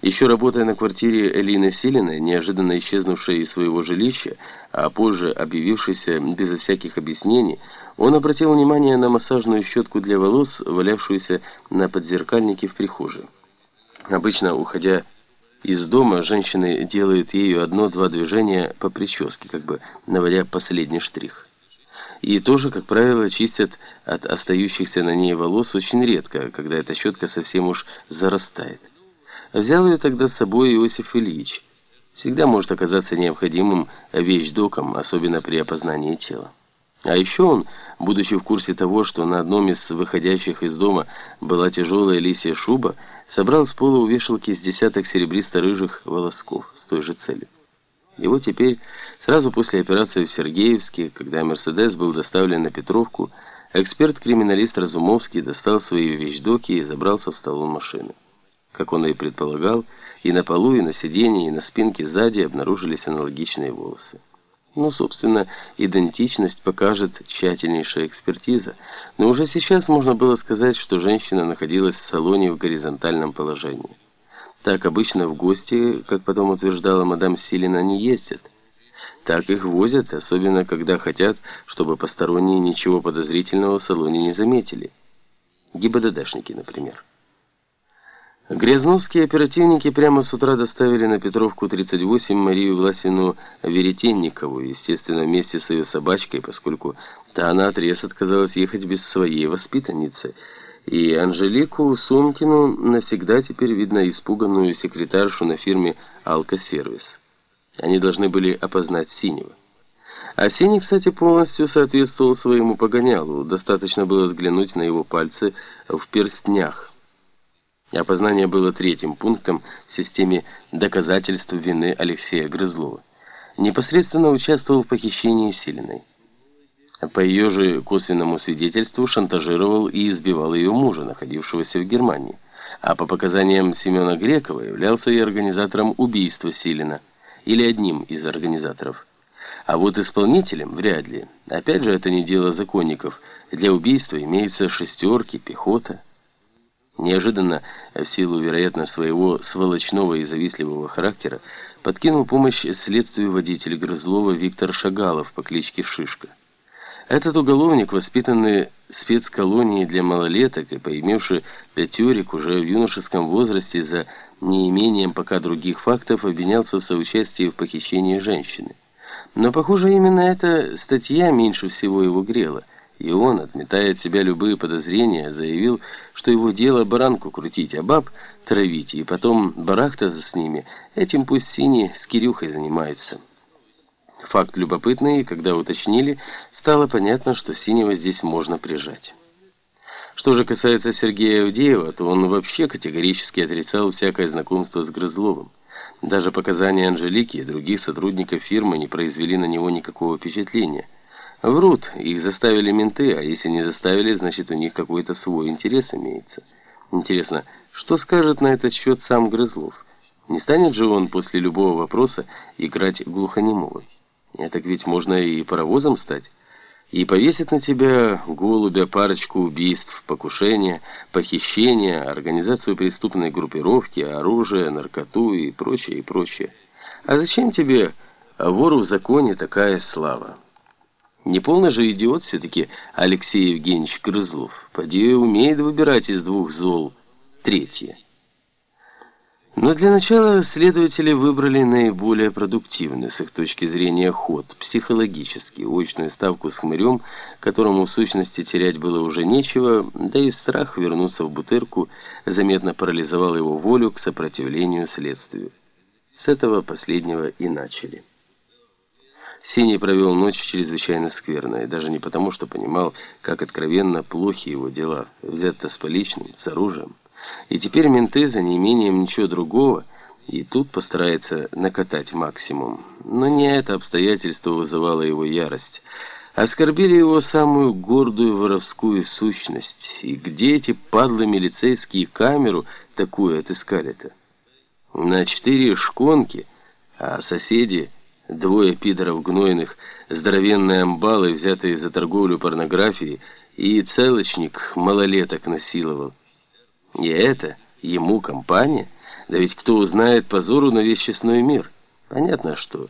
Еще работая на квартире Элины Силиной, неожиданно исчезнувшей из своего жилища, а позже объявившейся безо всяких объяснений, он обратил внимание на массажную щетку для волос, валявшуюся на подзеркальнике в прихожей. Обычно, уходя из дома, женщины делают ею одно-два движения по прическе, как бы наводя последний штрих. И тоже, как правило, чистят от остающихся на ней волос очень редко, когда эта щетка совсем уж зарастает. Взял ее тогда с собой Иосиф Ильич. Всегда может оказаться необходимым вещдоком, особенно при опознании тела. А еще он, будучи в курсе того, что на одном из выходящих из дома была тяжелая лисья шуба, собрал с пола у вешалки с десяток серебристо-рыжих волосков с той же целью. И вот теперь, сразу после операции в Сергеевске, когда «Мерседес» был доставлен на Петровку, эксперт-криминалист Разумовский достал свои вещдоки и забрался в столом машины. Как он и предполагал, и на полу, и на сиденье, и на спинке сзади обнаружились аналогичные волосы. Ну, собственно, идентичность покажет тщательнейшая экспертиза, но уже сейчас можно было сказать, что женщина находилась в салоне в горизонтальном положении. Так обычно в гости, как потом утверждала мадам Силина, не ездят. Так их возят, особенно когда хотят, чтобы посторонние ничего подозрительного в салоне не заметили. ГИБДДшники, например. Грязновские оперативники прямо с утра доставили на Петровку 38 Марию Власину Веретенникову, естественно, вместе с ее собачкой, поскольку та отрез отказалась ехать без своей воспитанницы, и Анжелику Сумкину навсегда теперь видно испуганную секретаршу на фирме «Алкосервис». Они должны были опознать Синего. А Синий, кстати, полностью соответствовал своему погонялу, достаточно было взглянуть на его пальцы в перстнях. Опознание было третьим пунктом в системе доказательств вины Алексея Грызлова. Непосредственно участвовал в похищении Силиной. По ее же косвенному свидетельству шантажировал и избивал ее мужа, находившегося в Германии. А по показаниям Семена Грекова являлся и организатором убийства Силина, или одним из организаторов. А вот исполнителем вряд ли. Опять же, это не дело законников. Для убийства имеются шестерки, пехота. Неожиданно, в силу, вероятно, своего сволочного и завистливого характера, подкинул помощь следствию водитель Грызлова Виктор Шагалов по кличке Шишка. Этот уголовник, воспитанный спецколонией для малолеток и поимевший пятерик уже в юношеском возрасте за неимением пока других фактов, обвинялся в соучастии в похищении женщины. Но, похоже, именно эта статья меньше всего его грела – и он, отметая от себя любые подозрения, заявил, что его дело баранку крутить, а баб травить, и потом барахтаться с ними. Этим пусть Синий с Кирюхой занимается. Факт любопытный, и когда уточнили, стало понятно, что Синего здесь можно прижать. Что же касается Сергея Авдеева, то он вообще категорически отрицал всякое знакомство с Грызловым. Даже показания Анжелики и других сотрудников фирмы не произвели на него никакого впечатления – Врут, их заставили менты, а если не заставили, значит у них какой-то свой интерес имеется. Интересно, что скажет на этот счет сам Грызлов? Не станет же он после любого вопроса играть глухонемого? Так ведь можно и паровозом стать. И повесит на тебя голубя парочку убийств, покушения, похищения, организацию преступной группировки, оружие, наркоту и прочее, и прочее. А зачем тебе, вору в законе, такая слава? Неполный же идиот все-таки Алексей Евгеньевич Крызлов. Поди умеет выбирать из двух зол третье. Но для начала следователи выбрали наиболее продуктивный с их точки зрения ход, психологический, очную ставку с хмырем, которому в сущности терять было уже нечего, да и страх вернуться в бутырку заметно парализовал его волю к сопротивлению следствию. С этого последнего и начали. Синий провел ночь чрезвычайно скверно, и даже не потому, что понимал, как откровенно плохи его дела, взят-то с поличным, с оружием. И теперь менты за неимением ничего другого и тут постарается накатать максимум. Но не это обстоятельство вызывало его ярость. Оскорбили его самую гордую воровскую сущность. И где эти падлы милицейские камеру такую отыскали-то? На четыре шконки, а соседи... Двое пидоров гнойных, здоровенные амбалы, взятые за торговлю порнографией, и целочник малолеток насиловал. И это ему компания? Да ведь кто узнает позору на весь честной мир? Понятно, что...